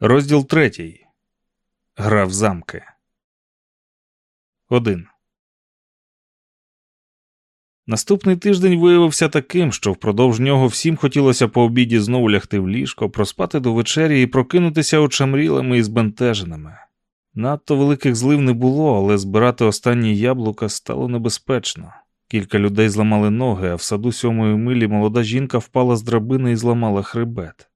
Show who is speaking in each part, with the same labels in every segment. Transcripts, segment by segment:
Speaker 1: Розділ третій. Гра в замки. 1. Наступний тиждень виявився таким, що впродовж нього всім хотілося по обіді знову лягти в ліжко, проспати до вечері і прокинутися очамрілими і збентеженими. Надто великих злив не було, але збирати останні яблука стало небезпечно. Кілька людей зламали ноги, а в саду сьомої милі молода жінка впала з драбини і зламала хребет.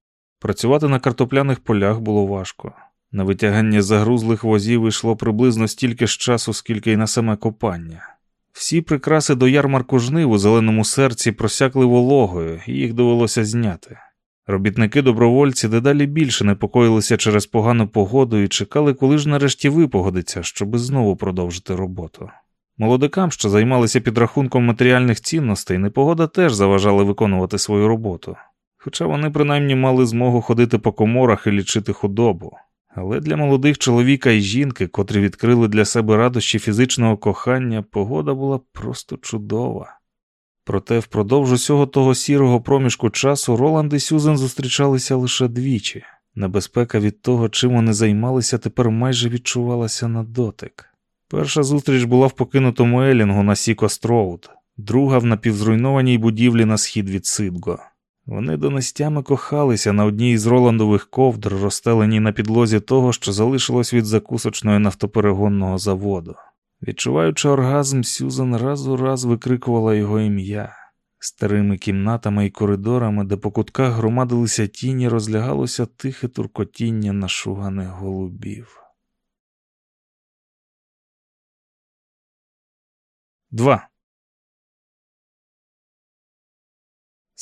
Speaker 1: Працювати на картопляних полях було важко. На витягання загрузлих возів йшло приблизно стільки ж часу, скільки й на саме копання. Всі прикраси до ярмарку жнив у зеленому серці просякли вологою, і їх довелося зняти. Робітники-добровольці дедалі більше непокоїлися через погану погоду і чекали, коли ж нарешті випогодиться, щоби знову продовжити роботу. Молодикам, що займалися підрахунком матеріальних цінностей, непогода теж заважала виконувати свою роботу, хоча вони принаймні мали змогу ходити по коморах і лічити худобу. Але для молодих чоловіка і жінки, котрі відкрили для себе радощі фізичного кохання, погода була просто чудова. Проте впродовж усього того сірого проміжку часу Роланд і Сюзен зустрічалися лише двічі. Небезпека від того, чим вони займалися, тепер майже відчувалася на дотик. Перша зустріч була в покинутому Елінгу на Сікостроуд, друга в напівзруйнованій будівлі на схід від Сидго. Вони донестями кохалися на одній із Роландових ковдр, розстеленій на підлозі того, що залишилось від закусочної нафтоперегонного заводу. Відчуваючи оргазм, Сюзан раз у раз викрикувала його ім'я. Старими кімнатами і коридорами, де по кутках громадилися тіні, розлягалося тихе туркотіння нашуганих голубів. 2.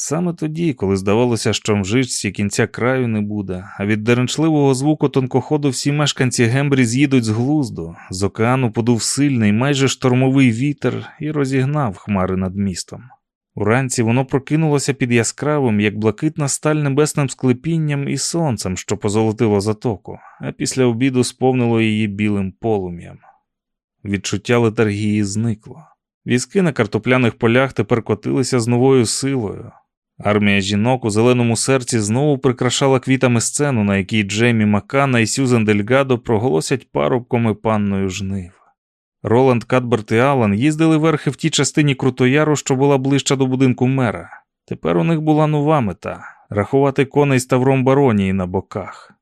Speaker 1: Саме тоді, коли здавалося, що в жичці кінця краю не буде, а від деренчливого звуку тонкоходу всі мешканці Гембрі з'їдуть з глузду, з океану подув сильний, майже штормовий вітер і розігнав хмари над містом. Уранці воно прокинулося під яскравим, як блакитна сталь небесним склепінням і сонцем, що позолотило затоку, а після обіду сповнило її білим полум'ям. Відчуття летаргії зникло. Візки на картопляних полях тепер котилися з новою силою. Армія жінок у зеленому серці знову прикрашала квітами сцену, на якій Джеймі Макана і Сюзен Дельгадо проголосять парубком і панною жнив. Роланд Кадберт і Алан їздили верхи в тій частині Крутояру, що була ближча до будинку мера. Тепер у них була нова мета рахувати коней з тавром баронії на боках.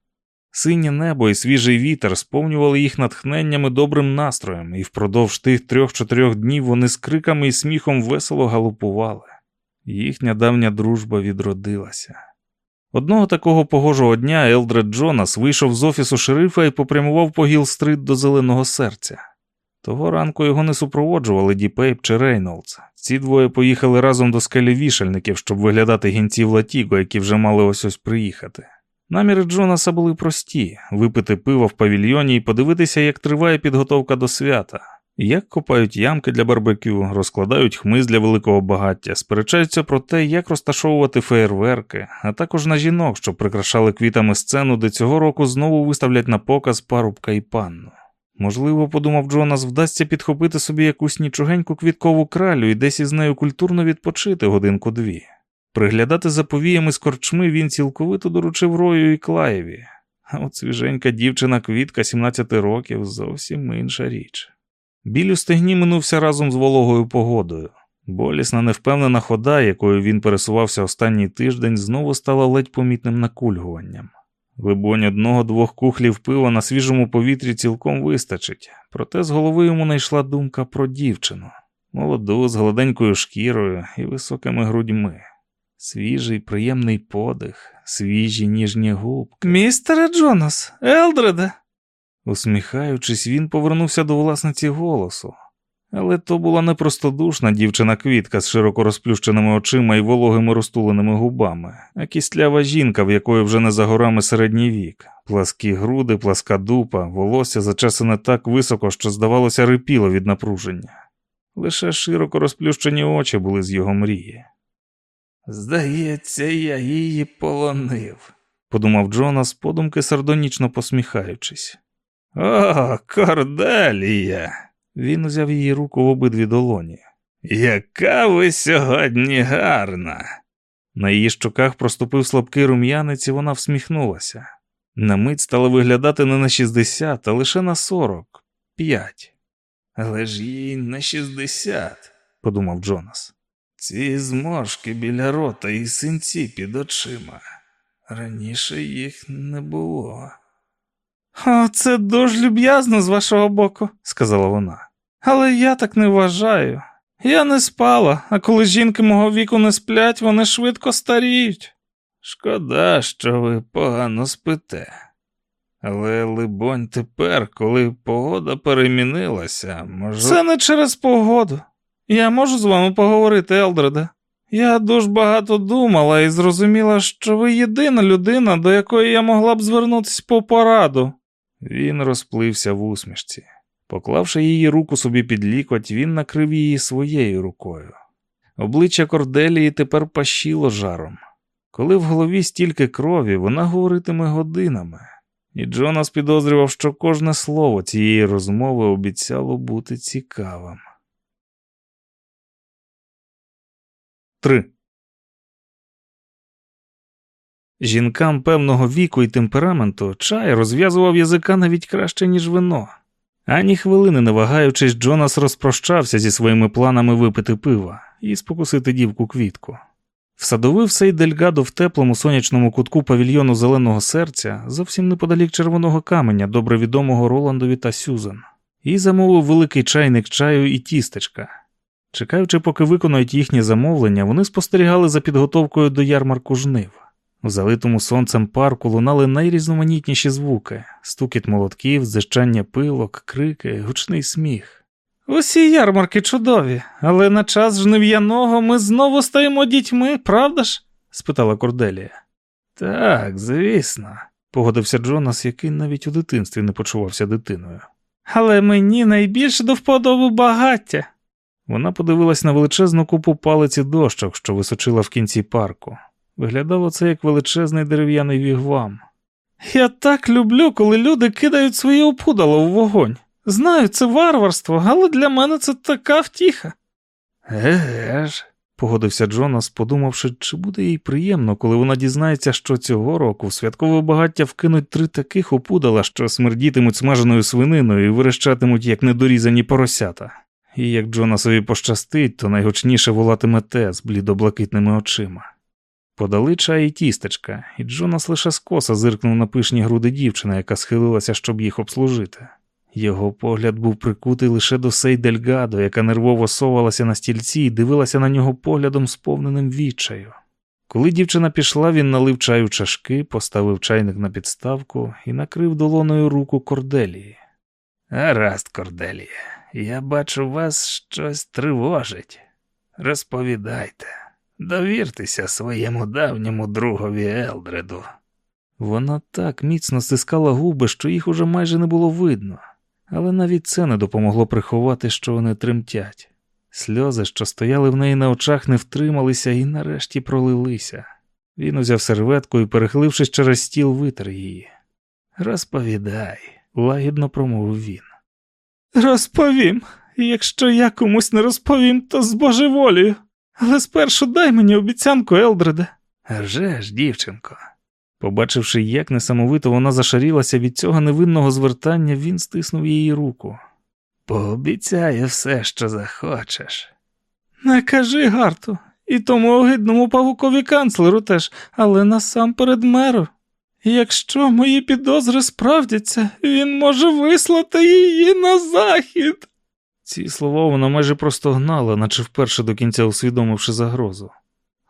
Speaker 1: Синє небо і свіжий вітер сповнювали їх натхненням і добрим настроєм, і впродовж тих трьох-чотирьох днів вони з криками і сміхом весело галопували. Їхня давня дружба відродилася. Одного такого погожого дня Елдред Джонас вийшов з офісу шерифа і попрямував по Гіл-стрит до зеленого серця. Того ранку його не супроводжували Діпейп чи Рейнолдс. Ці двоє поїхали разом до скелі вішальників, щоб виглядати гінців Латіго, які вже мали ось ось приїхати. Наміри Джонаса були прості випити пиво в павільйоні і подивитися, як триває підготовка до свята, як копають ямки для барбекю, розкладають хмиз для великого багаття, сперечаються про те, як розташовувати феєрверки, а також на жінок, що прикрашали квітами сцену, де цього року знову виставлять на показ парубка і панну. Можливо, подумав Джонас, вдасться підхопити собі якусь нічогеньку квіткову кралю і десь із нею культурно відпочити годинку дві. Приглядати за повіями з корчми він цілковито доручив Рою і Клаєві, а от свіженька дівчина квітка 17 років зовсім інша річ. Біль у стегні минувся разом з вологою погодою. Болісна, невпевнена хода, якою він пересувався останній тиждень, знову стала ледь помітним накульгуванням. Либонь, одного-двох кухлів пива на свіжому повітрі цілком вистачить, проте з голови йому найшла думка про дівчину, молоду, з гладенькою шкірою і високими грудьми. Свіжий, приємний подих, свіжі ніжні губки.
Speaker 2: Містере Джонас, Елдреде.
Speaker 1: Усміхаючись, він повернувся до власниці голосу. Але то була не простодушна дівчина квітка з широко розплющеними очима і вологими розтуленими губами, а кістлява жінка, в якої вже не за горами середній вік, пласкі груди, пласка дупа, волосся зачесане так високо, що, здавалося, рипіло від напруження. Лише широко розплющені очі були з його мрії.
Speaker 2: Здається, я її полонив,
Speaker 1: подумав Джонас, подумки сардонічно посміхаючись.
Speaker 2: О, Корделія!
Speaker 1: Він узяв її руку в обидві долоні.
Speaker 2: Яка ви сьогодні гарна!
Speaker 1: На її щоках проступив слабкий рум'янець, і вона всміхнулася. На мить стало виглядати не на 60, а лише на 45.
Speaker 2: Але ж їй не 60,
Speaker 1: подумав Джонас.
Speaker 2: Ці зморшки біля рота і синці під очима. Раніше їх не було.
Speaker 3: О, це дуже люб'язно з вашого боку, сказала вона. Але я так не вважаю. Я не спала, а коли жінки мого віку не сплять, вони швидко старіють.
Speaker 2: Шкода, що ви погано спите. Але, либонь, тепер, коли погода перемінилася, може.
Speaker 3: Це не через погоду. Я можу з вами поговорити, Елдреде. Я дуже багато думала і зрозуміла, що ви єдина людина, до якої я могла б звернутися по пораду.
Speaker 1: Він розплився в усмішці. Поклавши її руку собі під лікоть, він накрив її своєю рукою. Обличчя Корделії тепер пащило жаром. Коли в голові стільки крові, вона говоритиме годинами, і Джонас підозрював, що кожне слово цієї розмови обіцяло бути цікавим. 3. Жінкам певного віку і темпераменту чай розв'язував язика навіть краще, ніж вино. Ані хвилини не вагаючись, Джонас розпрощався зі своїми планами випити пива і спокусити дівку квітку. Всадовив сей Дельгадо в теплому сонячному кутку павільйону зеленого серця, зовсім неподалік червоного каменя, добре відомого Роландові та Сюзан, і замовив великий чайник чаю і тістечка. Чекаючи, поки виконають їхнє замовлення, вони спостерігали за підготовкою до ярмарку жнив. В залитому сонцем парку лунали найрізноманітніші звуки: стукіт молотків, зищання пилок, крики, гучний сміх.
Speaker 3: Усі ярмарки чудові, але на час жнив'яного ми знову стаємо дітьми, правда ж? спитала Корделія.
Speaker 2: Так, звісно,
Speaker 1: погодився Джонас, який навіть у дитинстві не почувався дитиною.
Speaker 3: Але мені найбільше до вподоби багаття.
Speaker 1: Вона подивилась на величезну купу палиці дощок, що височила в кінці парку. Виглядало це як величезний дерев'яний вігвам.
Speaker 3: Я так люблю, коли люди кидають своє опудало в вогонь. Знаю, це варварство, але для мене це така втіха.
Speaker 2: Еге ж,
Speaker 1: погодився Джонас, подумавши, чи буде їй приємно, коли вона дізнається, що цього року в святкове багаття вкинуть три таких опудала, що смердітимуть смаженою свининою і верещатимуть, як недорізані поросята. І як Джонасові пощастить, то найгучніше волатиме те з блідоблакитними очима. Подали чай і тістечка, і Джонас лише скоса зиркнув на пишні груди дівчини, яка схилилася, щоб їх обслужити. Його погляд був прикутий лише до Сей Дельгадо, яка нервово совалася на стільці і дивилася на нього поглядом, сповненим відчаю. Коли дівчина пішла, він налив чаю чашки, поставив чайник на підставку і накрив долоною руку Корделії.
Speaker 2: Гаразд, Корделія, я бачу, вас щось тривожить. Розповідайте. Довіртеся своєму давньому другові Елдреду.
Speaker 1: Вона так міцно стискала губи, що їх уже майже не було видно, але навіть це не допомогло приховати, що вони тремтять. Сльози, що стояли в неї на очах, не втрималися і нарешті пролилися. Він узяв серветку і, перехилившись через стіл, витер її. Розповідай, лагідно промовив він.
Speaker 3: Розповім. Якщо я комусь не розповім, то з божеволію. Але спершу дай мені обіцянку, Елдреде.
Speaker 1: Вже ж, дівчинко. Побачивши, як несамовито вона зашарілася від цього невинного звертання, він стиснув її руку.
Speaker 2: Пообіцяю все, що захочеш.
Speaker 3: Не кажи, Гарту, і тому огидному павукові канцлеру теж, але насамперед меру. Якщо мої підозри справдяться, він може вислати її на захід.
Speaker 1: Ці слова вона майже простогнала, наче вперше до кінця усвідомивши загрозу.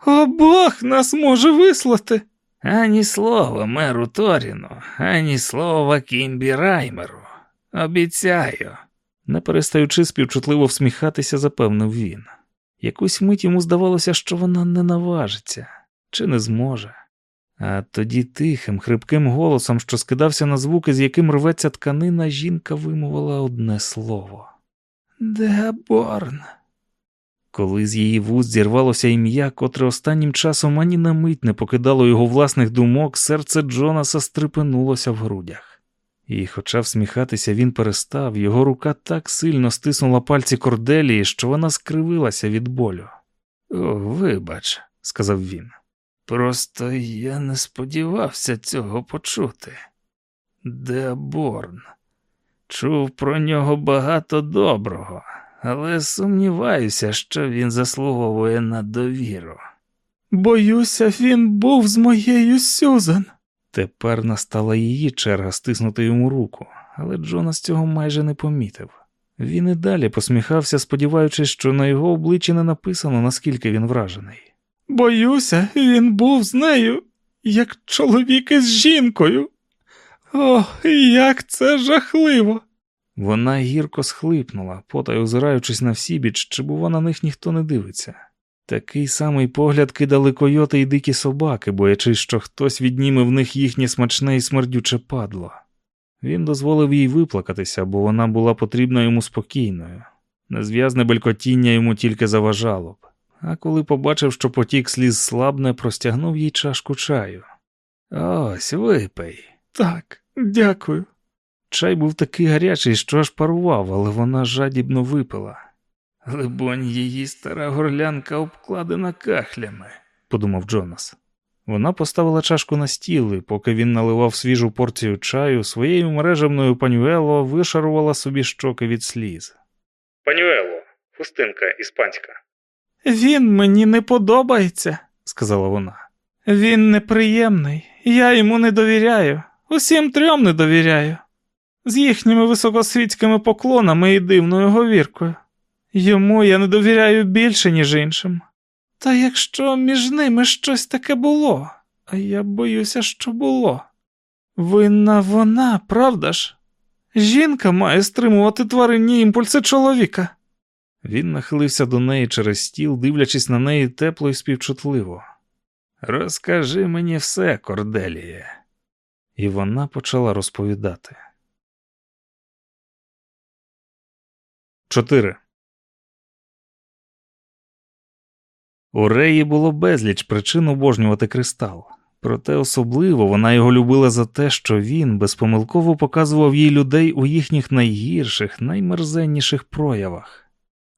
Speaker 3: О Бог нас може вислати.
Speaker 2: Ані слова меру Торіну, ані слова Кімбі Раймеру. Обіцяю.
Speaker 1: Не перестаючи співчутливо всміхатися, запевнив він. Якусь мить йому здавалося, що вона не наважиться чи не зможе. А тоді тихим, хрипким голосом, що скидався на звуки, з яким рветься тканина, жінка вимовила одне слово.
Speaker 3: Деборн.
Speaker 1: Коли з її вуст зірвалося ім'я, котре останнім часом ані на мить не покидало його власних думок, серце Джонаса стрепенулося в грудях. І, хоча всміхатися він перестав, його рука так сильно стиснула пальці корделії, що вона скривилася від болю.
Speaker 2: Вибач, сказав він. Просто я не сподівався цього почути. Деаборн. Чув про нього багато доброго, але сумніваюся, що він заслуговує на довіру.
Speaker 3: Боюся, він був з моєю Сюзан.
Speaker 1: Тепер настала її черга стиснути йому руку, але Джонас цього майже не помітив. Він і далі посміхався, сподіваючись, що на його обличчі не написано, наскільки він вражений.
Speaker 3: Боюся, він був з нею, як чоловік із жінкою. О, як це жахливо.
Speaker 1: Вона гірко схлипнула, потай озираючись на всібіч, чи, бува, на них ніхто не дивиться. Такий самий погляд кидали койоти й дикі собаки, боячись, що хтось відніме в них їхнє смачне і смердюче падло. Він дозволив їй виплакатися, бо вона була потрібна йому спокійною. Незв'язне белькотіння йому тільки заважало б. А коли побачив, що потік сліз слабне, простягнув їй чашку чаю. Ось, випий.
Speaker 3: Так, дякую.
Speaker 1: Чай був такий гарячий, що аж парував, але вона жадібно випила.
Speaker 2: Либонь, її стара горлянка обкладена кахлями,
Speaker 1: подумав Джонас. Вона поставила чашку на стіл, і поки він наливав свіжу порцію чаю, своєю мережевною панюело вишарувала собі щоки від сліз. Панюело, хустинка іспанська,
Speaker 3: Він мені не подобається,
Speaker 1: сказала вона.
Speaker 3: Він неприємний, я йому не довіряю, усім трьом не довіряю. З їхніми високосвітськими поклонами і дивною говіркою. Йому я не довіряю більше, ніж іншим. Та якщо між ними щось таке було, а я боюся, що було. Винна вона, правда ж? Жінка має стримувати тваринні імпульси чоловіка.
Speaker 1: Він нахилився до неї через стіл, дивлячись на неї тепло і співчутливо.
Speaker 2: Розкажи мені все, Корделіє.
Speaker 1: І вона почала розповідати. 4. У Реї було безліч причин обожнювати кристал, проте особливо вона його любила за те, що він безпомилково показував їй людей у їхніх найгірших, наймерзенніших проявах.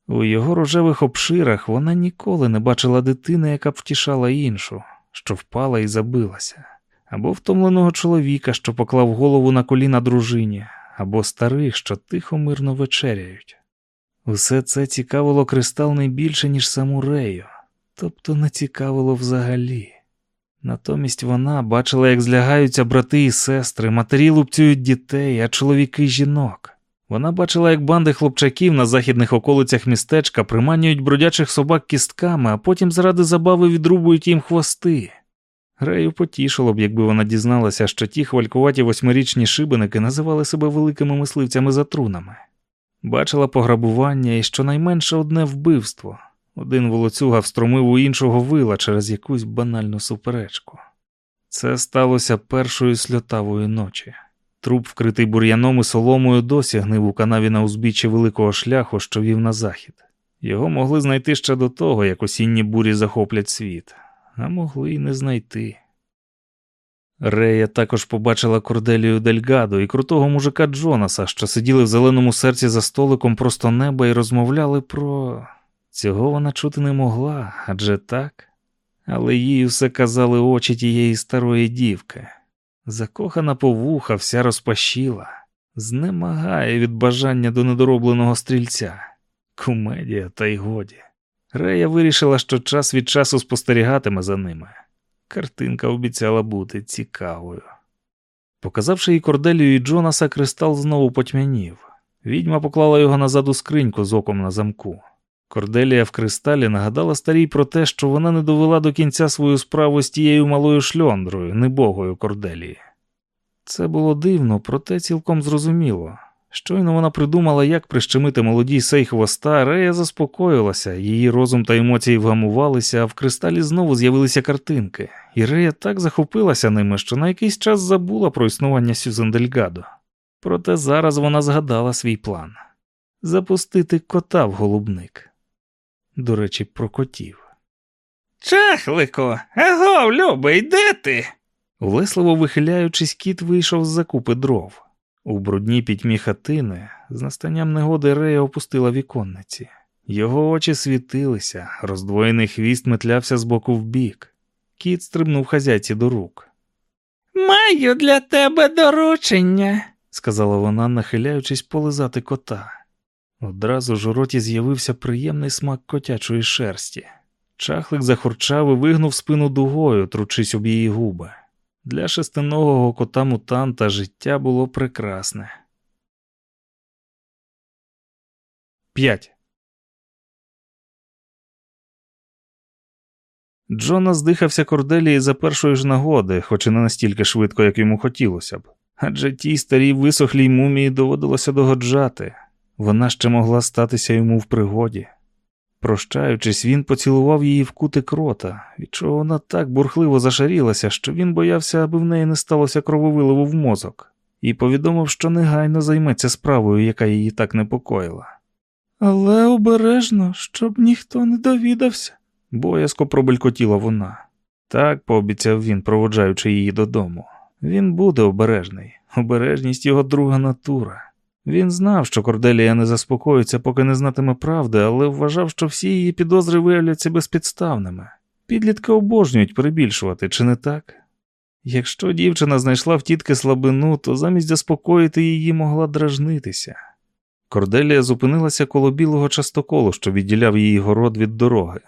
Speaker 1: У його рожевих обширах вона ніколи не бачила дитини, яка б втішала іншу, що впала і забилася, або втомленого чоловіка, що поклав голову на коліна дружині, або старих, що тихо мирно вечеряють. Усе це цікавило кристал не більше, ніж саму Рею тобто не цікавило взагалі. Натомість вона бачила, як злягаються брати і сестри, матері лупцюють дітей, а чоловіки жінок. Вона бачила, як банди хлопчаків на західних околицях містечка приманюють бродячих собак кістками, а потім заради забави відрубують їм хвости. Рею потішило б, якби вона дізналася, що ті хвалькуваті восьмирічні шибеники називали себе великими мисливцями за трунами. Бачила пограбування і щонайменше одне вбивство. Один волоцюга встромив у іншого вила через якусь банальну суперечку. Це сталося першої сльотавої ночі. Труп, вкритий бур'яном і соломою, досі гнив у канаві на узбіччі великого шляху, що вів на захід. Його могли знайти ще до того, як осінні бурі захоплять світ, а могли й не знайти. Рея також побачила Корделію Дельгадо і крутого мужика Джонаса, що сиділи в зеленому серці за столиком просто неба і розмовляли про. Цього вона чути не могла, адже так, але їй усе казали очі тієї старої дівки. Закохана повуха, вся розпашіла, знемагає від бажання до недоробленого стрільця. Кумедія, та й годі. Рея вирішила, що час від часу спостерігатиме за ними. Картинка обіцяла бути цікавою. Показавши їй корделію і Джонаса, кристал знову потьмянів. Відьма поклала його назад у скриньку з оком на замку. Корделія в кристалі нагадала старій про те, що вона не довела до кінця свою справу з тією малою шльондрою, небогою Корделії. Це було дивно, проте цілком зрозуміло. Щойно вона придумала, як прищемити молодій сей хвоста, Рея заспокоїлася, її розум та емоції вгамувалися, а в кристалі знову з'явилися картинки, і Рея так захопилася ними, що на якийсь час забула про існування Сюзан Дельгадо. Проте зараз вона згадала свій план запустити кота в голубник до речі, про котів.
Speaker 2: Чахлико, агов, любий, де ти?
Speaker 1: Улесливо вихиляючись, кіт вийшов з закупи дров. У брудній пітьмі хатини з настанням негоди Рея опустила віконниці. Його очі світилися, роздвоєний хвіст метлявся з боку в бік. Кіт стрибнув хазяйці до рук.
Speaker 3: Маю для тебе доручення, сказала вона, нахиляючись полизати кота. Одразу ж у роті з'явився приємний смак котячої шерсті. Чахлик захурчав і вигнув спину дугою, тручись об її губи. Для шестиногого кота мутанта життя було прекрасне. 5. Джона здихався корделії за першої ж нагоди, хоч і не настільки швидко, як йому хотілося б. Адже тій старій висохлій мумії доводилося догоджати. Вона ще могла статися йому в пригоді. Прощаючись, він поцілував її в кутик рота, від чого вона так бурхливо зашарілася, що він боявся, аби в неї не сталося крововиливу в мозок, і повідомив, що негайно займеться справою, яка її так непокоїла. Але обережно, щоб ніхто не довідався, боязко пробелькотіла вона. Так пообіцяв він, проводжаючи її додому. Він буде обережний, обережність його друга натура. Він знав, що Корделія не заспокоїться, поки не знатиме правди, але вважав, що всі її підозри виявляться безпідставними. Підлітки обожнюють перебільшувати, чи не так? Якщо дівчина знайшла в тітки слабину, то замість заспокоїти її могла дражнитися. Корделія зупинилася коло білого частоколу, що відділяв її город від дороги.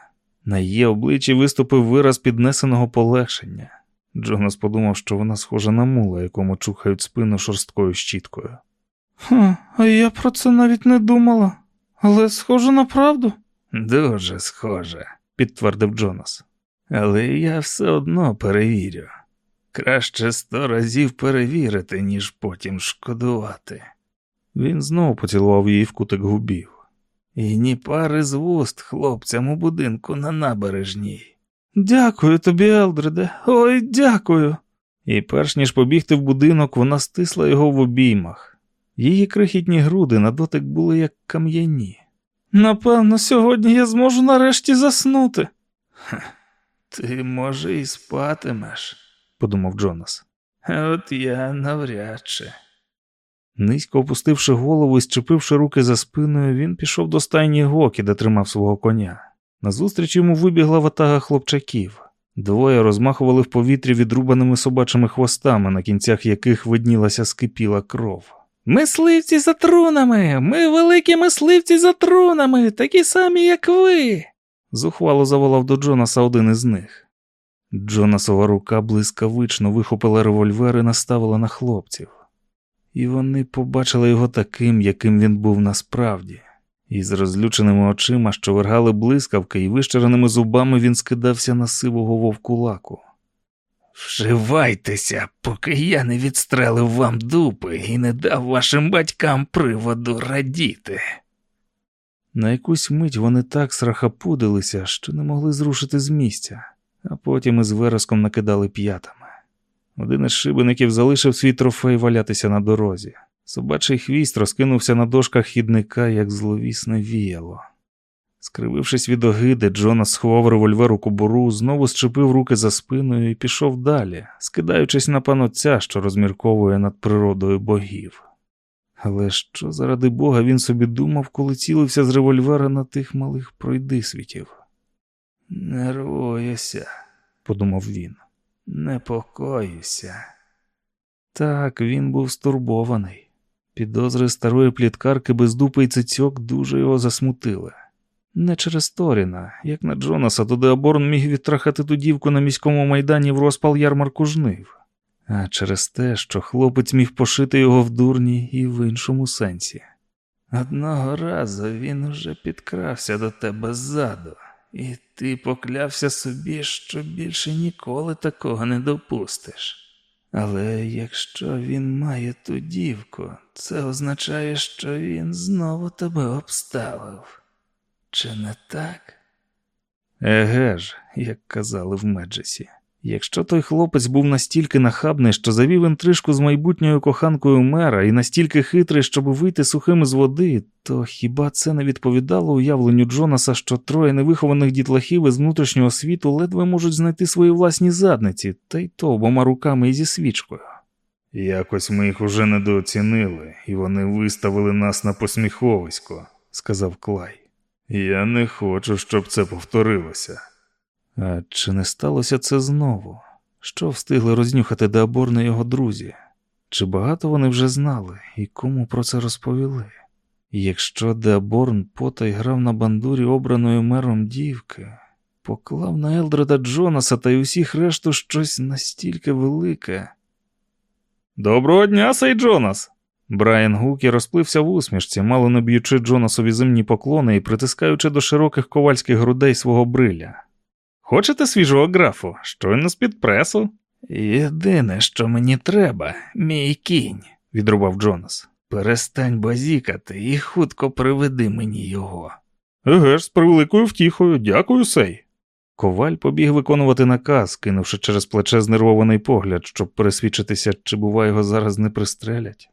Speaker 3: На її обличчі виступив вираз піднесеного полегшення. Джонас подумав, що вона схожа на мула, якому чухають спину шорсткою щіткою. Ха, а я про це навіть не думала, але схоже на правду.
Speaker 2: Дуже схоже, підтвердив Джонас. Але я все одно перевірю. Краще сто разів перевірити, ніж потім шкодувати.
Speaker 1: Він знову поцілував її в кутик губів.
Speaker 2: І ні пари з вуст хлопцям у будинку на набережній.
Speaker 3: Дякую тобі, Елдреде, ой, дякую.
Speaker 1: І перш ніж побігти в будинок, вона стисла його в обіймах. Її крихітні груди на дотик були як кам'яні.
Speaker 3: Напевно, сьогодні я зможу нарешті заснути.
Speaker 2: Ха, ти, може, і спатимеш,
Speaker 1: подумав Джонас.
Speaker 2: От я навряд чи.
Speaker 1: Низько опустивши голову і щепивши руки за спиною, він пішов до стайні гокі, де тримав свого коня. Назустріч йому вибігла ватага хлопчаків. Двоє розмахували в повітрі відрубаними собачими хвостами, на кінцях яких виднілася скипіла кров.
Speaker 3: Мисливці за трунами, ми великі мисливці за трунами, такі самі, як ви.
Speaker 1: Зухвало заволав до Джонаса один із них. Джонасова рука блискавично вихопила револьвер і наставила на хлопців. І вони побачили його таким, яким він був насправді. І з розлюченими очима, що вергали блискавки, і вищереними зубами він скидався на сивого вовкулаку.
Speaker 2: Вживайтеся, поки я не відстрелив вам дупи і не дав вашим батькам приводу радіти.
Speaker 1: На якусь мить вони так срахапудилися, що не могли зрушити з місця, а потім із вереском накидали п'ятами. Один із шибеників залишив свій трофей валятися на дорозі. Собачий хвіст розкинувся на дошках хідника, як зловісне віяло. Скривившись від огиди, Джонас сховав револьвер у кобуру, знову щепив руки за спиною і пішов далі, скидаючись на панотця, що розмірковує над природою богів. Але що заради бога він собі думав, коли цілився з револьвера на тих малих пройдисвітів?
Speaker 2: Нервуюся,
Speaker 1: подумав він.
Speaker 2: Непокоюся.
Speaker 1: Так, він був стурбований. Підозри старої пліткарки бездупий цицьок дуже його засмутили. Не через Торіна, як на Джонаса, то Деоборн міг відтрахати ту дівку на міському майдані в розпал ярмарку жнив, а через те, що хлопець міг пошити його в дурні і в іншому сенсі.
Speaker 2: Одного разу він уже підкрався до тебе ззаду, і ти поклявся собі, що більше ніколи такого не допустиш. Але якщо він має ту дівку, це означає, що він знову тебе обставив. Чи не так?
Speaker 1: Еге ж, як казали в Меджесі. Якщо той хлопець був настільки нахабний, що завів інтрижку з майбутньою коханкою мера і настільки хитрий, щоб вийти сухим з води, то хіба це не відповідало уявленню Джонаса, що троє невихованих дітлахів із внутрішнього світу ледве можуть знайти свої власні задниці, та й то обома руками і зі свічкою? Якось ми їх уже недооцінили, і вони виставили нас на посміховисько, сказав Клай. Я не хочу, щоб це повторилося. А чи не сталося це знову? Що встигли рознюхати Деаборн і його друзі? Чи багато вони вже знали і кому про це розповіли? Якщо Деаборн потай грав на бандурі обраною мером дівки, поклав на Елдреда Джонаса та й усіх решту щось настільки велике. Доброго дня, сей Джонас! Брайан Гукі розплився в усмішці, мало не б'ючи Джонасові земні поклони і притискаючи до широких ковальських грудей свого бриля. Хочете свіжого графу? Щойно з-під пресу?
Speaker 2: Єдине, що мені треба, мій кінь, відрубав Джонас. Перестань базікати і хутко приведи мені його.
Speaker 1: Еге ж, з превеликою втіхою, дякую, сей. Коваль побіг виконувати наказ, кинувши через плече знервований погляд, щоб пересвідчитися, чи, бува, його зараз не пристрелять.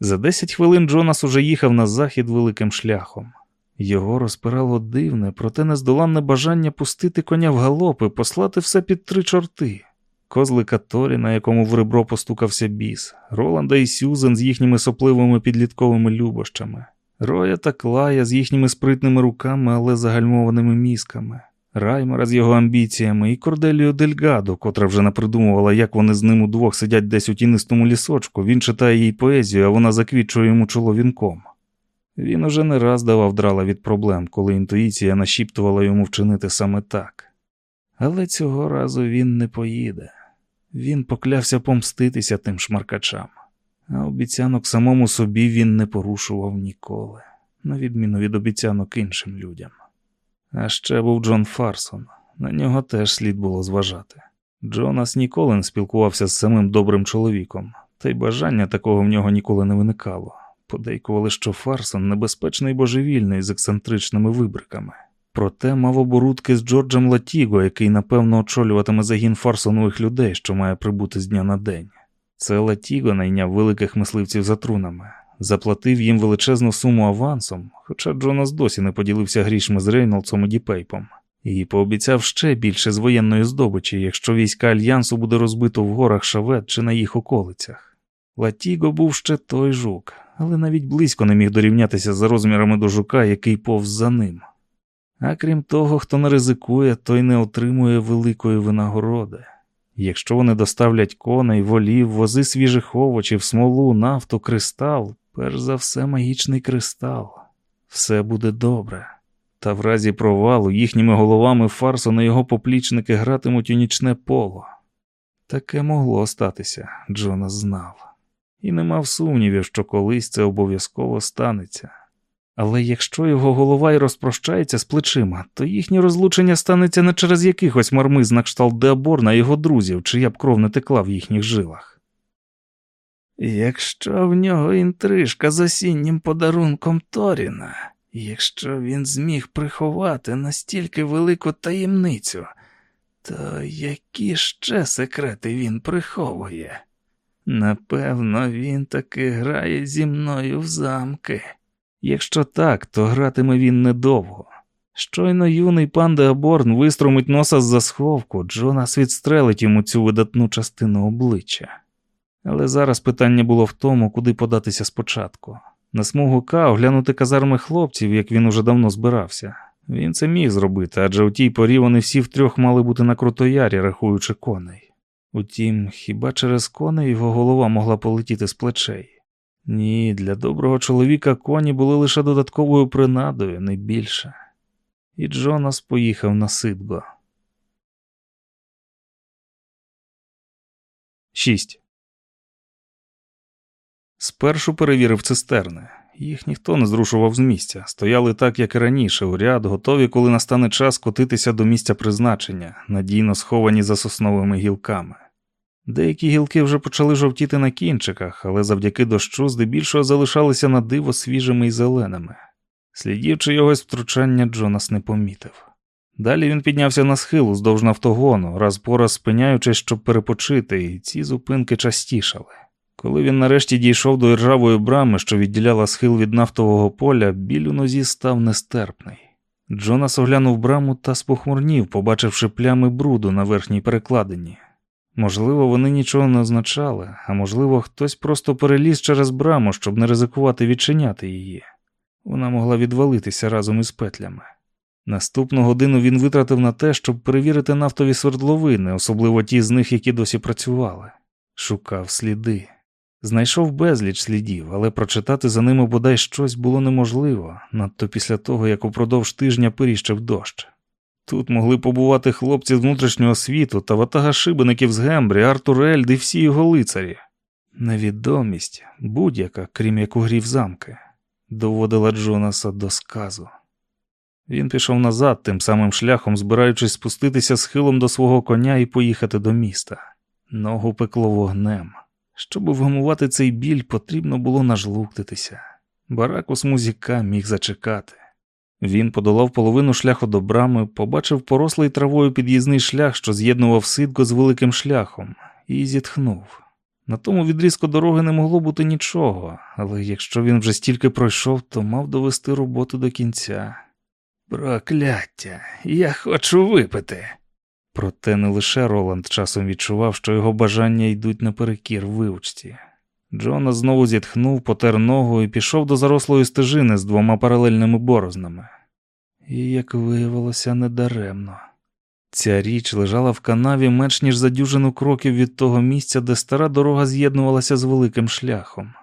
Speaker 1: За десять хвилин Джонас уже їхав на захід великим шляхом. Його розпирало дивне, проте нездоланне бажання пустити коня в галоп і послати все під три чорти. Козлика Торі, на якому в ребро постукався біс, Роланда і Сюзен з їхніми сопливими підлітковими любощами, Роя та Клая з їхніми спритними руками, але загальмованими мізками, Раймера з його амбіціями і Корделію Дельгадо, котра вже напридумувала, як вони з ним удвох сидять десь у тінистому лісочку, він читає їй поезію, а вона заквітчує йому чоло вінком. Він уже не раз давав драла від проблем, коли інтуїція нашіптувала йому вчинити саме так. Але цього разу він не поїде. Він поклявся помститися тим шмаркачам, а обіцянок самому собі він не порушував ніколи, на відміну від обіцянок іншим людям. А ще був Джон Фарсон, на нього теж слід було зважати. Джонас ніколи не спілкувався з самим добрим чоловіком, та й бажання такого в нього ніколи не виникало. Подейкували, що Фарсон небезпечний божевільний з ексцентричними вибриками. Проте мав оборудки з Джорджем Латіго, який напевно очолюватиме загін фарсонових людей, що має прибути з дня на день. Це Латіго найняв великих мисливців за трунами, заплатив їм величезну суму авансом, хоча Джонас досі не поділився грішми з Рейнолдсом і Діпейпом, і пообіцяв ще більше з воєнної здобичі, якщо війська альянсу буде розбито в горах Шавет чи на їх околицях. Латіго був ще той жук, але навіть близько не міг дорівнятися за розмірами до жука, який повз за ним. А крім того, хто не ризикує, той не отримує великої винагороди. Якщо вони доставлять коней, волів, вози свіжих овочів, смолу, нафту, кристал, перш за все магічний кристал, все буде добре. Та в разі провалу їхніми головами Фарсон і його поплічники гратимуть у нічне поло. Таке могло статися, Джонас знав, і не мав сумнівів, що колись це обов'язково станеться. Але якщо його голова й розпрощається з плечима, то їхнє розлучення станеться не через якихось мармиз на кшталт Деаборна і його друзів, чия б кров не текла в їхніх жилах.
Speaker 2: Якщо в нього інтрижка з осіннім подарунком Торіна, якщо він зміг приховати настільки велику таємницю, то які ще секрети він приховує? Напевно, він таки грає зі мною в замки.
Speaker 1: Якщо так, то гратиме він недовго. Щойно юний пан Деаборн виструмить носа з за сховку, Джонас відстрелить йому цю видатну частину обличчя. Але зараз питання було в тому, куди податися спочатку. На смугу К оглянути казарми хлопців, як він уже давно збирався. Він це міг зробити, адже у тій порі вони всі втрьох мали бути на крутоярі, рахуючи коней. Утім, хіба через коней його голова могла полетіти з плечей? Ні, для доброго чоловіка коні були лише додатковою принадою, не більше. І Джонас поїхав на Сидго. 6. Спершу перевірив цистерни. Їх ніхто не зрушував з місця, стояли так, як і раніше, у ряд, готові, коли настане час котитися до місця призначення, надійно сховані за сосновими гілками. Деякі гілки вже почали жовтіти на кінчиках, але завдяки дощу здебільшого залишалися на диво свіжими і зеленими. Слідів чийогось втручання, Джонас не помітив. Далі він піднявся на схил уздовж нафтогону, раз по раз спиняючись, щоб перепочити, і ці зупинки частішали. Коли він нарешті дійшов до іржавої брами, що відділяла схил від нафтового поля, біль у нозі став нестерпний. Джонас оглянув браму та спохмурнів, побачивши плями бруду на верхній перекладині. Можливо, вони нічого не означали, а можливо, хтось просто переліз через браму, щоб не ризикувати відчиняти її. Вона могла відвалитися разом із петлями. Наступну годину він витратив на те, щоб перевірити нафтові свердловини, особливо ті з них, які досі працювали. Шукав сліди. Знайшов безліч слідів, але прочитати за ними бодай щось було неможливо, надто після того, як упродовж тижня періщив дощ. Тут могли побувати хлопці з внутрішнього світу та ватага шибеників з Гембрі, Артур Ельд і всі його лицарі. Невідомість, будь-яка, крім як у грів замки, доводила Джонаса до сказу. Він пішов назад тим самим шляхом, збираючись спуститися схилом до свого коня і поїхати до міста. Ногу пекло вогнем. Щоб вгамувати цей біль, потрібно було нажлуктитися. Баракус музіка міг зачекати. Він подолав половину шляху до брами, побачив порослий травою під'їзний шлях, що з'єднував ситко з великим шляхом, і зітхнув. На тому відрізку дороги не могло бути нічого, але якщо він вже стільки пройшов, то мав довести роботу до кінця. Прокляття, я хочу випити. Проте не лише Роланд часом відчував, що його бажання йдуть наперекір вивчці. Джона знову зітхнув, потер ногу і пішов до зарослої стежини з двома паралельними борознами. І, як виявилося, недаремно. Ця річ лежала в канаві менш ніж за дюжину кроків від того місця, де стара дорога з'єднувалася з великим шляхом.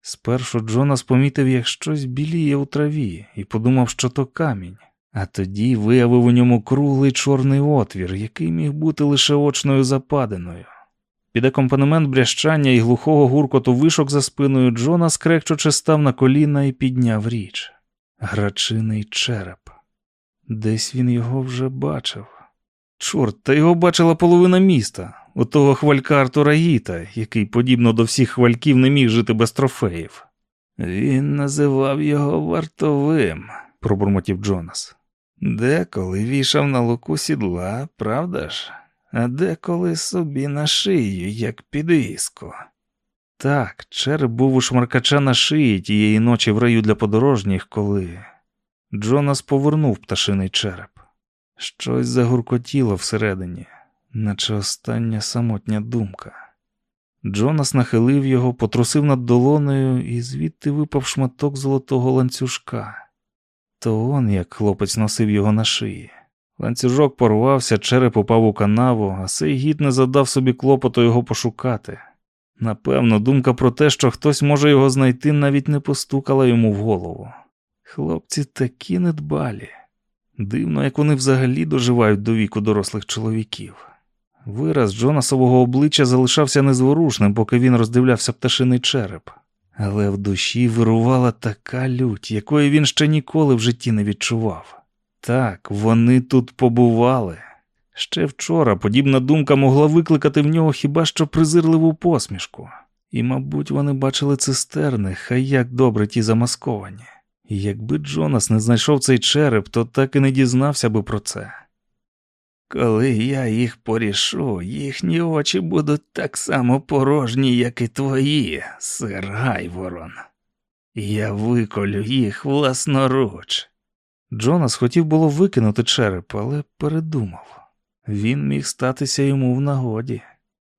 Speaker 1: Спершу Джонас помітив, як щось біліє у траві, і подумав, що то камінь, а тоді виявив у ньому круглий чорний отвір, який міг бути лише очною западиною. Під акомпанемент брящання і глухого гуркоту вишок за спиною Джона, скрекчучи, став на коліна і підняв річ грачиний череп. Десь він його вже бачив. Чорт, та його бачила половина міста, у того хвалька Артура Гіта, який, подібно до всіх хвальків, не міг жити без трофеїв. Він називав його вартовим, пробурмотів Джонас. Деколи вішав на луку сідла, правда ж? а деколи собі на шию, як підвіску. Так, череп був у шмаркача на шиї тієї ночі в раю для подорожніх, коли Джонас повернув пташиний череп. Щось загуркотіло всередині, наче остання самотня думка. Джонас нахилив його, потрусив над долонею, і звідти випав шматок золотого ланцюжка. То он як хлопець носив його на шиї. Ланцюжок порвався, череп упав у канаву, а сей гід не задав собі клопоту його пошукати. Напевно, думка про те, що хтось може його знайти, навіть не постукала йому в голову. Хлопці такі недбалі. Дивно, як вони взагалі доживають до віку дорослих чоловіків. Вираз Джонасового обличчя залишався незворушним, поки він роздивлявся пташиний череп, але в душі вирувала така лють, якої він ще ніколи в житті не відчував. Так, вони тут побували. Ще вчора подібна думка могла викликати в нього хіба що презирливу посмішку, і, мабуть, вони бачили цистерни, хай як добре ті замасковані. І якби Джонас не знайшов цей череп, то так і не дізнався би про це. Коли я їх порішу, їхні очі будуть так само порожні, як і твої, сир Гайворон. Я виколю їх власноруч. Джонас хотів було викинути череп, але передумав. Він міг статися йому в нагоді.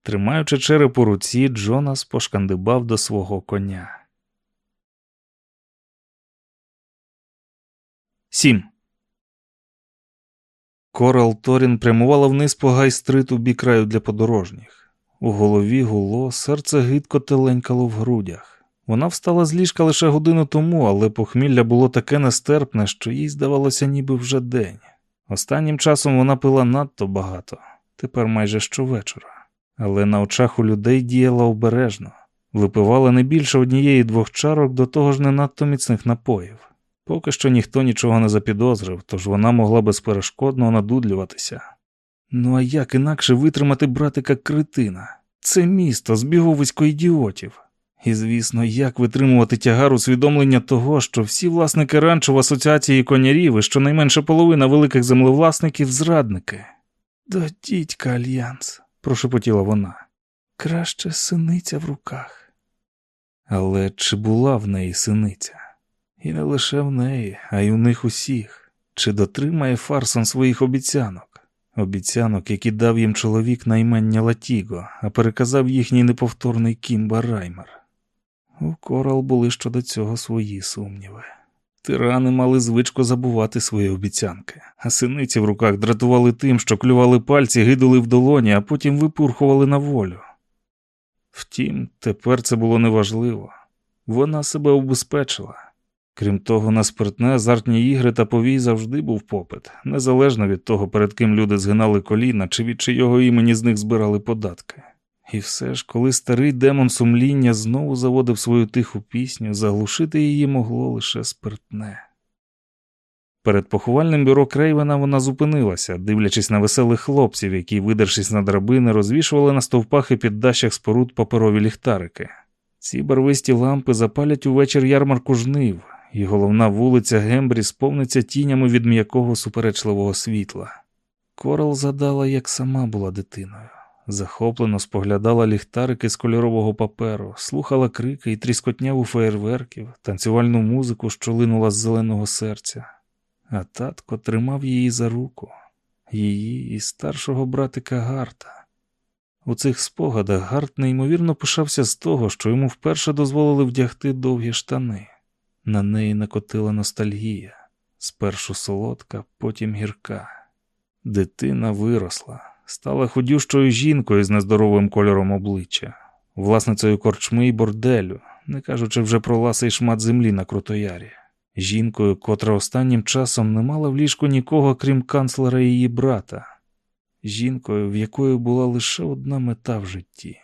Speaker 1: Тримаючи череп у руці, Джонас пошкандибав до свого коня. Сім. Корал Торін прямувала вниз по гайстриту бік краю для подорожніх. У голові гуло, серце гидко теленькало в грудях. Вона встала з ліжка лише годину тому, але похмілля було таке нестерпне, що їй здавалося, ніби вже день. Останнім часом вона пила надто багато, тепер майже щовечора, але на очах у людей діяла обережно, випивала не більше однієї двох чарок до того ж не надто міцних напоїв. Поки що ніхто нічого не запідозрив, тож вона могла безперешкодно надудлюватися. Ну а як інакше витримати братика критина? Це місто збіговисько ідіотів. І, звісно, як витримувати тягар усвідомлення того, що всі власники ранчо в асоціації конярів і щонайменше половина великих землевласників зрадники. До дідька альянс, прошепотіла вона. Краще синиця в руках. Але чи була в неї синиця? І не лише в неї, а й у них усіх. Чи дотримає Фарсон своїх обіцянок? Обіцянок, які дав їм чоловік на імення Латіго, а переказав їхній неповторний Кімба Раймер. У Корал були щодо цього свої сумніви. Тирани мали звичку забувати свої обіцянки, а синиці в руках дратували тим, що клювали пальці, гидали в долоні, а потім випурхували на волю. Втім, тепер це було неважливо. Вона себе убезпечила. Крім того, на спиртне азартні ігри та повій завжди був попит, незалежно від того, перед ким люди згинали коліна чи від чийого імені з них збирали податки. І все ж, коли старий демон сумління знову заводив свою тиху пісню, заглушити її могло лише спиртне. Перед поховальним бюро Крейвена вона зупинилася, дивлячись на веселих хлопців, які, видершись на драбини, розвішували на стовпах і піддащах споруд паперові ліхтарики. Ці барвисті лампи запалять увечір ярмарку жнив, і головна вулиця Гембрі сповниться тінями від м'якого суперечливого світла. Корал задала, як сама була дитиною. Захоплено споглядала ліхтарики з кольорового паперу, слухала крики і тріскотняву феєрверків, танцювальну музику, що линула з зеленого серця, а татко тримав її за руку, її і старшого братика Гарта. У цих спогадах Гарт неймовірно пишався з того, що йому вперше дозволили вдягти довгі штани. На неї накотила ностальгія, спершу солодка, потім гірка. Дитина виросла стала ходющою жінкою з нездоровим кольором обличчя, власницею корчми й борделю, не кажучи вже про ласий шмат землі на Крутоярі, жінкою, котра останнім часом не мала в ліжку нікого, крім канцлера і її брата, жінкою, в якої була лише одна мета в житті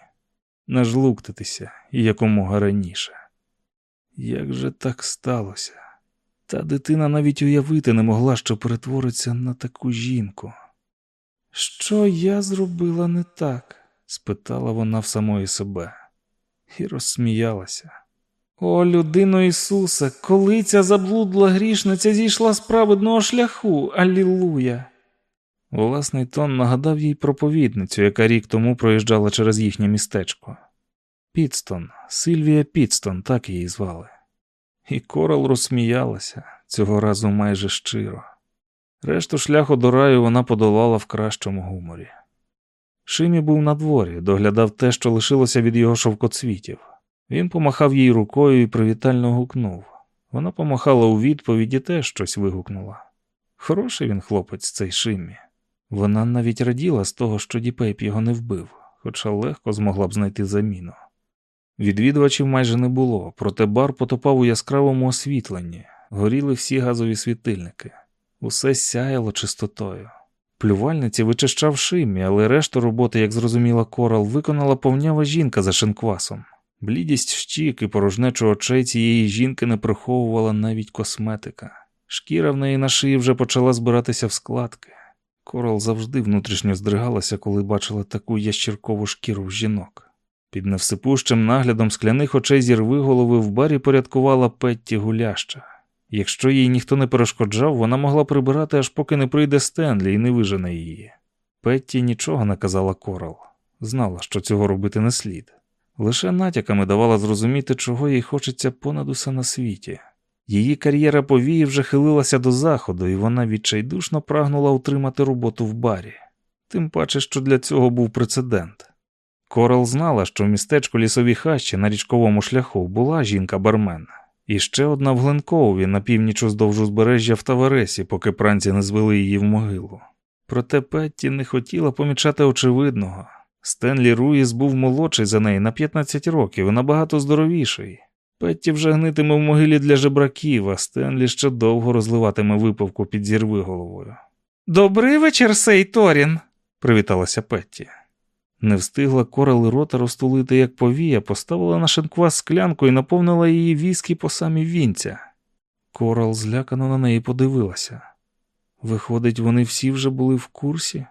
Speaker 1: нажлуктитися і якомога раніше. Як же так сталося? Та дитина навіть уявити не могла, що перетвориться на таку жінку. Що я зробила не так? спитала вона в самої себе і розсміялася. О, людино Ісусе, коли ця заблудла грішниця зійшла з праведного шляху, Алілуя. Власний тон нагадав їй проповідницю, яка рік тому проїжджала через їхнє містечко. Підстон, Сильвія Підстон, так її звали. І Корал розсміялася цього разу майже щиро. Решту шляху до раю вона подолала в кращому гуморі. Шимі був на дворі, доглядав те, що лишилося від його шовкоцвітів. Він помахав їй рукою і привітально гукнув. Вона помахала у відповіді теж щось вигукнула. Хороший він хлопець, цей Шимі. Вона навіть раділа з того, що Діпейп його не вбив, хоча легко змогла б знайти заміну. Відвідувачів майже не було, проте бар потопав у яскравому освітленні, горіли всі газові світильники. Усе сяяло чистотою. Плювальниці вичищав шимі, але решту роботи, як зрозуміла Корал, виконала повнява жінка за шинквасом. Блідість щік і порожнечу очей цієї жінки не приховувала навіть косметика. Шкіра в неї на шиї вже почала збиратися в складки. Корал завжди внутрішньо здригалася, коли бачила таку ящіркову шкіру в жінок. Під невсипущим наглядом скляних очей зірви голови в барі порядкувала Петті гуляща. Якщо їй ніхто не перешкоджав, вона могла прибирати, аж поки не прийде Стенлі і не вижене її. Петті нічого не казала Корал, знала, що цього робити не слід. Лише натяками давала зрозуміти, чого їй хочеться понад усе на світі. Її кар'єра повії вже хилилася до заходу, і вона відчайдушно прагнула утримати роботу в барі, тим паче, що для цього був прецедент. Корал знала, що в містечку лісові хащі на річковому шляху була жінка-бармен. І ще одна в Гленкові на північ уздовж узбережжя в Таваресі, поки пранці не звели її в могилу. Проте Петті не хотіла помічати очевидного. Стенлі Руїс був молодший за неї на 15 років і набагато здоровіший. Петті вже гнитиме в могилі для жебраків, а Стенлі ще довго розливатиме випивку під зірви головою.
Speaker 3: Добрий вечір, сей Торін, привіталася Петті.
Speaker 1: Не встигла корали рота розтулити, як повія, поставила на шинквас склянку і наповнила її віскі по самі вінця. Корал злякано на неї подивилася. Виходить, вони всі вже були в курсі?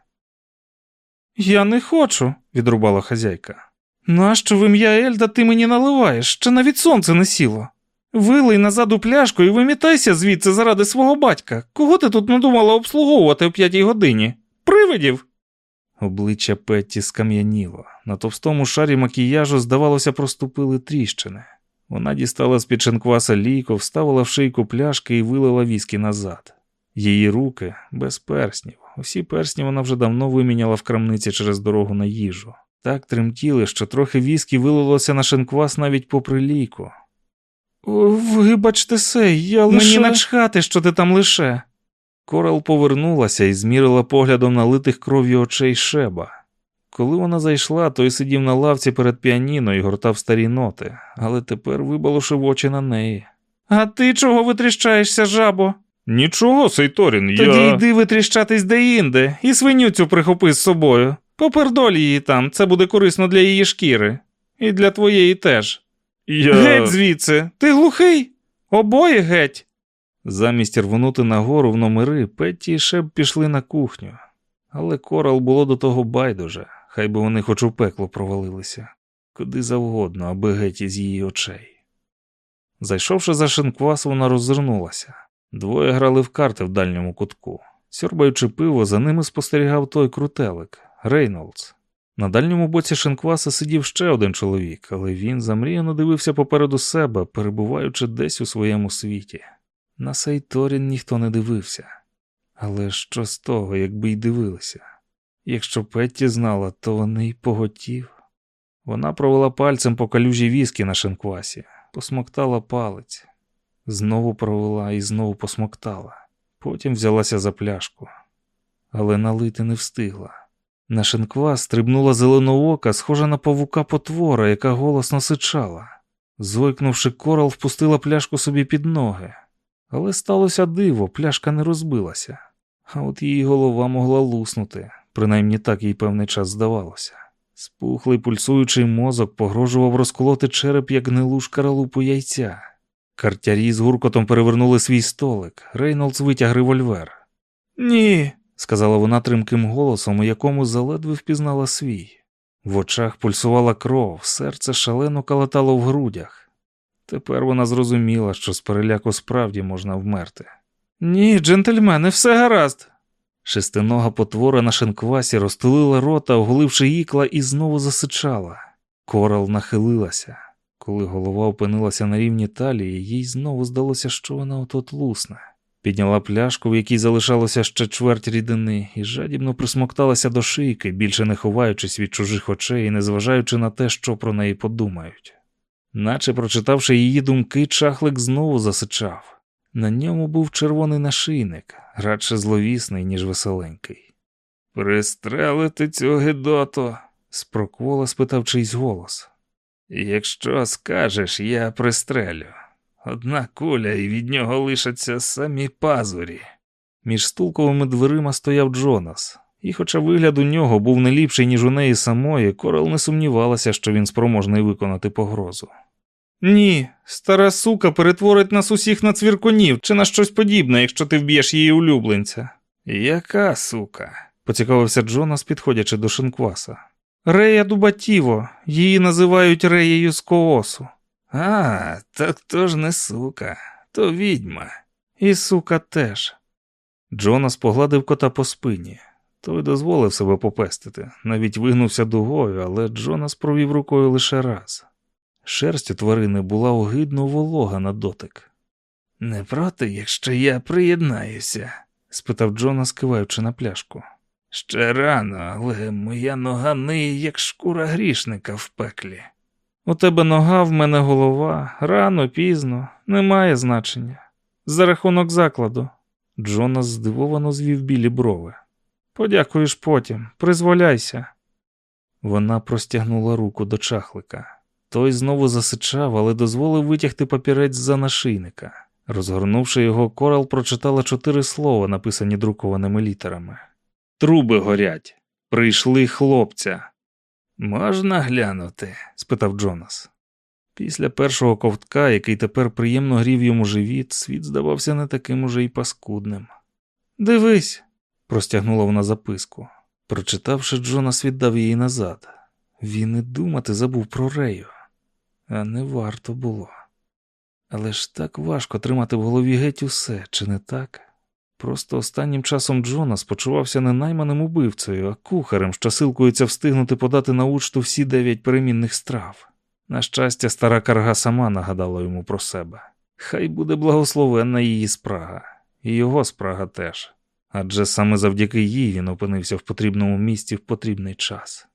Speaker 3: Я не хочу, відрубала хазяйка. Нащо в ім'я Ельда ти мені наливаєш? Ще навіть сонце не сіло. Вилий назад у пляшку і вимітайся звідси заради свого батька. Кого ти тут надумала обслуговувати о п'ятій годині? Привидів?
Speaker 1: Обличчя Петті скам'яніло. На товстому шарі макіяжу, здавалося, проступили тріщини. Вона дістала з під шинкваса лійко, вставила в шийку пляшки і вилила віскі назад. Її руки без перснів. Усі персні вона вже давно виміняла в крамниці через дорогу на їжу. Так тремтіли, що трохи віскі вилилося на шинквас навіть попри лійку.
Speaker 3: Вибачте сей, я лише...
Speaker 1: Мені начхати, що ти там лише. Корал повернулася і змірила поглядом налитих кров'ю очей шеба. Коли вона зайшла, той сидів на лавці перед піаніно і гортав старі ноти, але тепер вибалушив очі на неї.
Speaker 3: А ти чого витріщаєшся, жабо?
Speaker 1: Нічого, Сейторін, я.
Speaker 3: Тоді йди витріщатись де-інде і свиню цю прихопи з собою. Попердоль її там, це буде корисно для її шкіри. І для твоєї теж.
Speaker 1: я...
Speaker 3: Геть звідси, ти глухий? Обоє геть.
Speaker 1: Замість рвонути нагору в номери, Петті і Шеб пішли на кухню. Але корал було до того байдуже, хай би вони хоч у пекло провалилися, куди завгодно, аби геть із її очей. Зайшовши за шинквас, вона роззирнулася. Двоє грали в карти в дальньому кутку. Сьорбаючи пиво, за ними спостерігав той крутелик Рейнолдс. На дальньому боці шинкваса сидів ще один чоловік, але він замріяно дивився попереду себе, перебуваючи десь у своєму світі. На Сейторін ніхто не дивився. Але що з того, якби й дивилися? Якщо Петті знала, то вони й поготів. Вона провела пальцем по калюжі віскі на шинквасі, посмоктала палець, знову провела і знову посмоктала. Потім взялася за пляшку, але налити не встигла. На шинквас стрибнула зеленоока, схожа на павука потвора, яка голосно сичала. Зойкнувши, Корал впустила пляшку собі під ноги. Але сталося диво, пляшка не розбилася, а от її голова могла луснути, принаймні так їй певний час здавалося. Спухлий пульсуючий мозок погрожував розколоти череп, як гнилу шкаралупу яйця. Картярі з гуркотом перевернули свій столик. Рейнолдс витяг револьвер.
Speaker 3: Ні,
Speaker 1: сказала вона тримким голосом, у якому заледве впізнала свій. В очах пульсувала кров, серце шалено калатало в грудях. Тепер вона зрозуміла, що з переляку справді можна вмерти.
Speaker 3: ні, джентльмени, все гаразд.
Speaker 1: Шестинога потвора на шинквасі розтулила рота, оголивши ікла, і знову засичала. Корал нахилилася. Коли голова опинилася на рівні талії, їй знову здалося, що вона отот лусне. Підняла пляшку, в якій залишалося ще чверть рідини, і жадібно присмокталася до шийки, більше не ховаючись від чужих очей і не зважаючи на те, що про неї подумають. Наче прочитавши її думки, чахлик знову засичав. На ньому був червоний нашийник, радше зловісний, ніж веселенький. Пристрелити цю гидоту? спроквола спитав чийсь голос. Якщо скажеш, я пристрелю. Одна куля, і від нього лишаться самі пазурі. Між стулковими дверима стояв Джонас, і, хоча вигляд у нього був не ліпший, ніж у неї самої, Корал не сумнівалася, що він спроможний виконати погрозу.
Speaker 3: Ні, стара сука перетворить нас усіх на цвіркунів чи на щось подібне, якщо ти вб'єш її улюбленця.
Speaker 1: Яка сука? поцікавився Джонас, підходячи до шинкваса.
Speaker 3: Рея Дубатіво, її називають Реєю з коосу.
Speaker 1: А, так то ж не сука, то відьма.
Speaker 3: І сука теж.
Speaker 1: Джонас погладив кота по спині. Той дозволив себе попестити, навіть вигнувся дугою, але Джонас провів рукою лише раз. Шерсть тварини була огидно волога на дотик.
Speaker 2: Не проти, якщо я приєднаюся?
Speaker 1: спитав Джонас, киваючи на пляшку.
Speaker 2: Ще рано, але моя нога ниє, як шкура грішника в пеклі.
Speaker 3: У тебе нога, в мене голова, рано, пізно, немає значення. За рахунок закладу.
Speaker 1: Джонас здивовано звів білі брови.
Speaker 3: Подякуєш потім, призволяйся.
Speaker 1: Вона простягнула руку до чахлика. Той знову засичав, але дозволив витягти папірець за нашийника. Розгорнувши його, корал прочитала чотири слова, написані друкованими літерами. Труби горять. Прийшли хлопця.
Speaker 2: Можна глянути?
Speaker 1: спитав Джонас. Після першого ковтка, який тепер приємно грів йому живіт, світ здавався не таким уже й паскудним.
Speaker 3: Дивись,
Speaker 1: простягнула вона записку. Прочитавши, Джонас віддав її назад. Він і думати забув про Рею, а не варто було. Але ж так важко тримати в голові геть усе, чи не так? Просто останнім часом Джонас почувався не найманим убивцею, а кухарем, що силкується встигнути подати на учту всі дев'ять перемінних страв. На щастя, стара карга сама нагадала йому про себе. Хай буде благословенна її спрага, і його спрага теж. Адже саме завдяки їй він опинився в потрібному місці в потрібний час.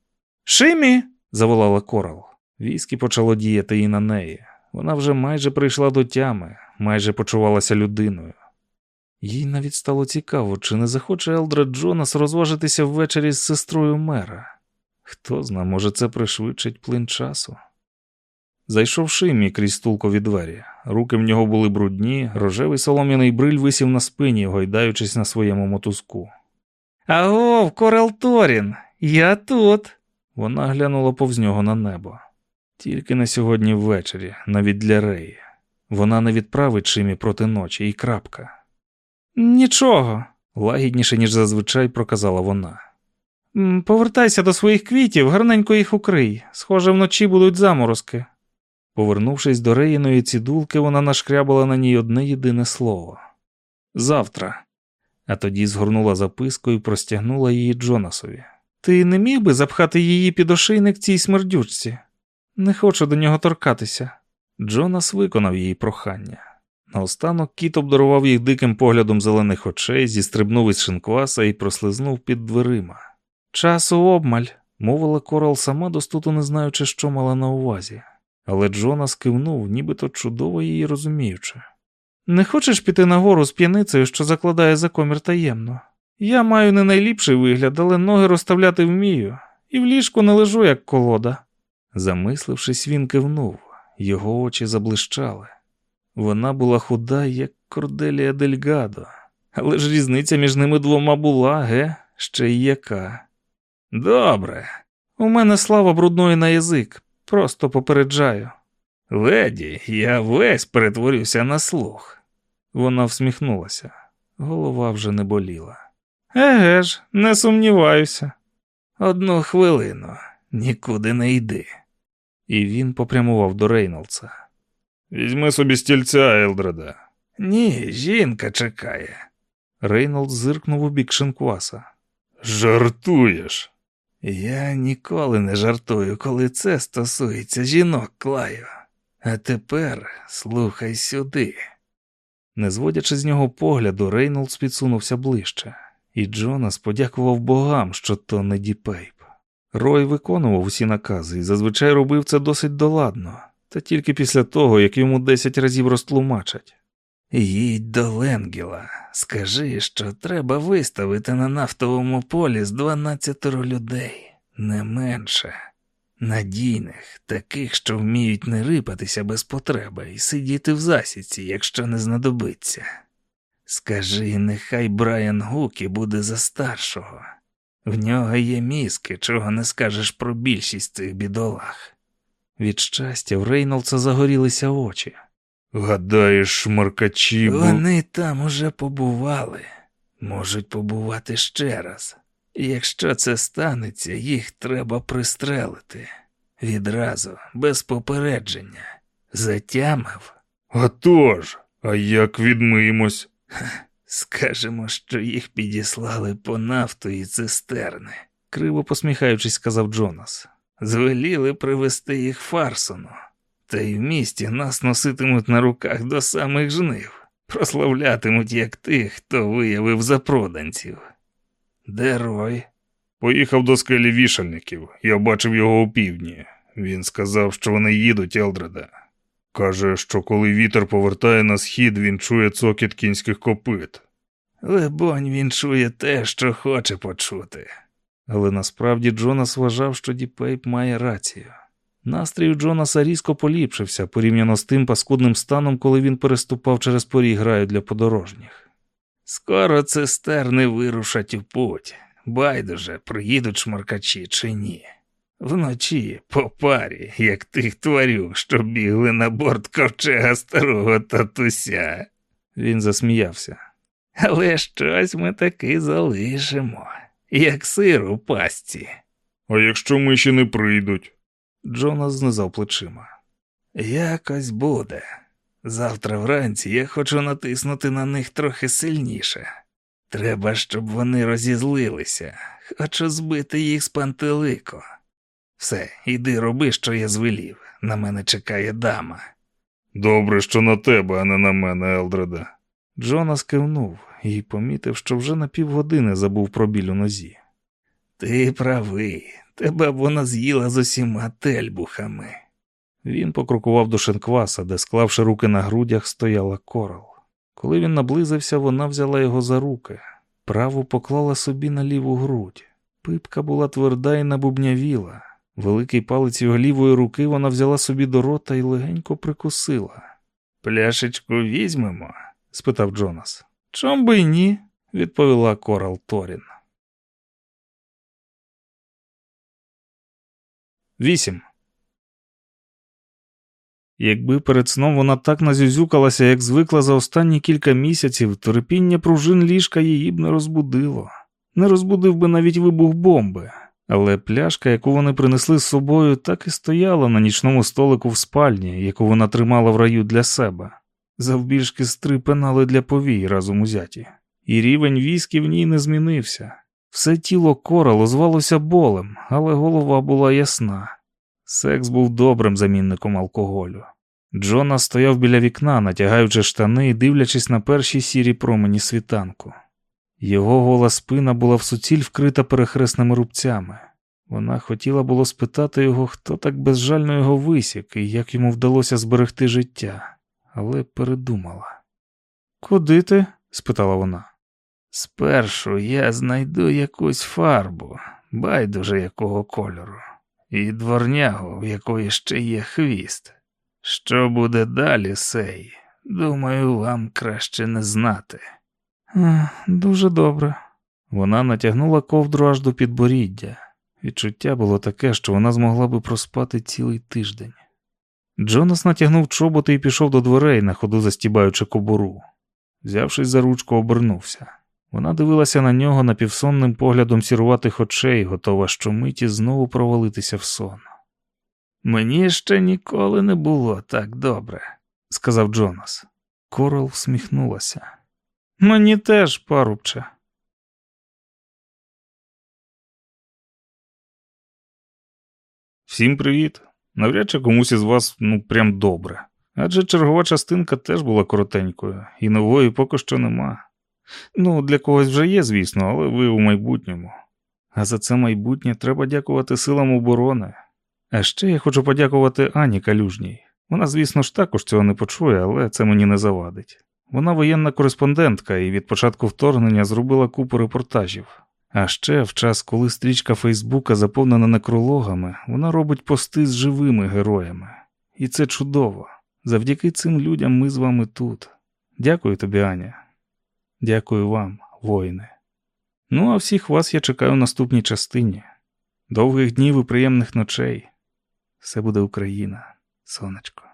Speaker 3: Шимі.
Speaker 1: заволала корал. Віскі почало діяти і на неї. Вона вже майже прийшла до тями, майже почувалася людиною. Їй навіть стало цікаво, чи не захоче Елдред Джонас розважитися ввечері з сестрою мера. Хто зна, може, це пришвидшить плин часу. Зайшов Шимі крізь стулкові двері. Руки в нього були брудні, рожевий солом'яний бриль висів на спині, гойдаючись на своєму мотузку.
Speaker 3: Агов, Корел Торін, я тут.
Speaker 1: Вона глянула повз нього на небо. Тільки на сьогодні ввечері, навіть для Реї. Вона не відправить Шимі проти ночі і крапка.
Speaker 3: Нічого.
Speaker 1: Лагідніше, ніж зазвичай, проказала вона.
Speaker 3: Повертайся до своїх квітів, гарненько їх укрий. Схоже, вночі будуть заморозки.
Speaker 1: Повернувшись до Реїної цідулки, вона нашкрябала на ній одне єдине слово завтра. А тоді згорнула записку і простягнула її Джонасові.
Speaker 3: Ти не міг би запхати її під ошейник цій смердючці? Не хочу до нього торкатися.
Speaker 1: Джонас виконав її прохання. Наостанок кіт обдарував їх диким поглядом зелених очей, зістрибнув із шинкваса і прослизнув під дверима.
Speaker 3: Часу обмаль.
Speaker 1: Мовила Корал сама достуту не знаючи, що мала на увазі. Але Джонас кивнув, нібито чудово її розуміючи.
Speaker 3: Не хочеш піти нагору з п'яницею, що закладає за комір таємно? Я маю не найліпший вигляд, але ноги розставляти вмію, і в ліжку не лежу, як колода.
Speaker 1: Замислившись, він кивнув, його очі заблищали. Вона була худа, як Корделія Дельгадо, але ж різниця між ними двома була, ге, ще й яка. Добре,
Speaker 3: У мене слава брудної на язик, просто попереджаю.
Speaker 1: леді, я весь перетворюся на слух. Вона всміхнулася, голова вже не боліла.
Speaker 3: Еге ж, не сумніваюся.
Speaker 1: Одну хвилину, нікуди не йди. І він попрямував до Рейнолдса. Візьми собі стільця, Елдреда. Ні, жінка чекає. Рейнолдс зиркнув у бік Шинкваса. Жартуєш. Я ніколи не жартую, коли це стосується жінок, Клаю. А тепер слухай сюди. Не зводячи з нього погляду, Рейнолдс підсунувся ближче, і Джонас подякував богам, що то не Діпейп. Рой виконував усі накази і зазвичай робив це досить доладно, та тільки після того, як йому десять разів розтлумачать. Їдь до Ленгіла, скажи, що треба виставити на нафтовому полі з дванадцятеро людей, не менше. Надійних, таких, що вміють не рипатися без потреби і сидіти в засідці, якщо не знадобиться. Скажи, нехай Брайан Гукі буде за старшого. В нього є мізки, чого не скажеш про більшість цих бідолах. Від щастя, в Рейнолдса загорілися очі. Гадаєш, шмаркачі. Бу... Вони там уже побували, можуть побувати ще раз. Якщо це станеться, їх треба пристрелити. Відразу, без попередження. Затямив. «А тож, а як відмиємось? Скажемо, що їх підіслали по нафту і цистерни, криво посміхаючись, сказав Джонас. Звеліли привезти їх Фарсону. Та й в місті нас носитимуть на руках до самих жнив, прославлятимуть як тих, хто виявив запроданців. Де Рой? Поїхав до скелі вішальників. Я бачив його у півдні. Він сказав, що вони їдуть, Елдреде. Каже, що коли вітер повертає на схід, він чує цокіт кінських копит. Либонь, він чує те, що хоче почути. Але насправді Джонас вважав, що Діпейп має рацію. Настрій у Джонаса різко поліпшився порівняно з тим паскудним станом, коли він переступав через поріг Раю для подорожніх. Скоро цистерни вирушать у путь. Байдуже, приїдуть шмаркачі чи ні. Вночі по парі, як тих тварюк, що бігли на борт ковчега старого татуся. Він засміявся. Але щось ми таки залишимо, як сир у пастці. А якщо ми ще не прийдуть? Джонас знизав плечима. Якось буде. Завтра вранці я хочу натиснути на них трохи сильніше. Треба, щоб вони розізлилися, хочу збити їх з пантелику. Все, іди роби, що я звелів. На мене чекає дама. Добре, що на тебе, а не на мене, Елдреда. Джонас кивнув і помітив, що вже на півгодини забув про біль у нозі. Ти правий, тебе б вона з'їла з усіма тельбухами. Він покрокував до шинкваса, де, склавши руки на грудях, стояла корал. Коли він наблизився, вона взяла його за руки, праву поклала собі на ліву грудь. Пипка була тверда і набубнявіла. Великий палець його лівої руки вона взяла собі до рота і легенько прикусила.
Speaker 2: Пляшечку візьмемо?
Speaker 1: спитав Джонас.
Speaker 3: Чом би й ні?
Speaker 1: відповіла Корал Торін. Вісім. Якби перед сном вона так назюзюкалася, як звикла за останні кілька місяців, терпіння пружин ліжка її б не розбудило. Не розбудив би навіть вибух бомби. Але пляшка, яку вони принесли з собою, так і стояла на нічному столику в спальні, яку вона тримала в раю для себе. Завбільшки з три пенали для повій разом узяті. І рівень віскі в ній не змінився. Все тіло корал озвалося болем, але голова була ясна. Секс був добрим замінником алкоголю. Джона стояв біля вікна, натягаючи штани і дивлячись на перші сірі промені світанку. Його гола спина була в суціль вкрита перехресними рубцями. Вона хотіла було спитати його, хто так безжально його висік і як йому вдалося зберегти життя, але передумала.
Speaker 3: Куди ти?
Speaker 1: спитала вона.
Speaker 2: Спершу я знайду якусь фарбу, байдуже якого кольору, і дворнягу, в якої ще є хвіст. Що буде далі, сей? Думаю, вам краще не знати.
Speaker 3: А, дуже добре.
Speaker 1: Вона натягнула ковдру аж до підборіддя. Відчуття було таке, що вона змогла би проспати цілий тиждень. Джонас натягнув чоботи і пішов до дверей, на ходу застібаючи кобуру. Взявшись за ручку, обернувся. Вона дивилася на нього напівсонним поглядом сіруватих очей, готова щомиті знову провалитися в сон.
Speaker 2: Мені ще ніколи не було так добре,
Speaker 1: сказав Джонас. Корал всміхнулася.
Speaker 3: Мені теж, парубче.
Speaker 1: Всім привіт. Навряд чи комусь із вас ну прям добре. Адже чергова частинка теж була коротенькою, і нової поки що нема. Ну, для когось вже є, звісно, але ви у майбутньому. А за це майбутнє треба дякувати силам оборони. А ще я хочу подякувати Ані Калюжній. Вона, звісно ж, також цього не почує, але це мені не завадить. Вона воєнна кореспондентка і від початку вторгнення зробила купу репортажів. А ще в час, коли стрічка Фейсбука заповнена некрологами, вона робить пости з живими героями. І це чудово. Завдяки цим людям ми з вами тут. Дякую тобі, Аня. Дякую вам, воїни. Ну, а всіх вас я чекаю в наступній частині. Довгих днів і приємних ночей. Все буде Україна, сонечко.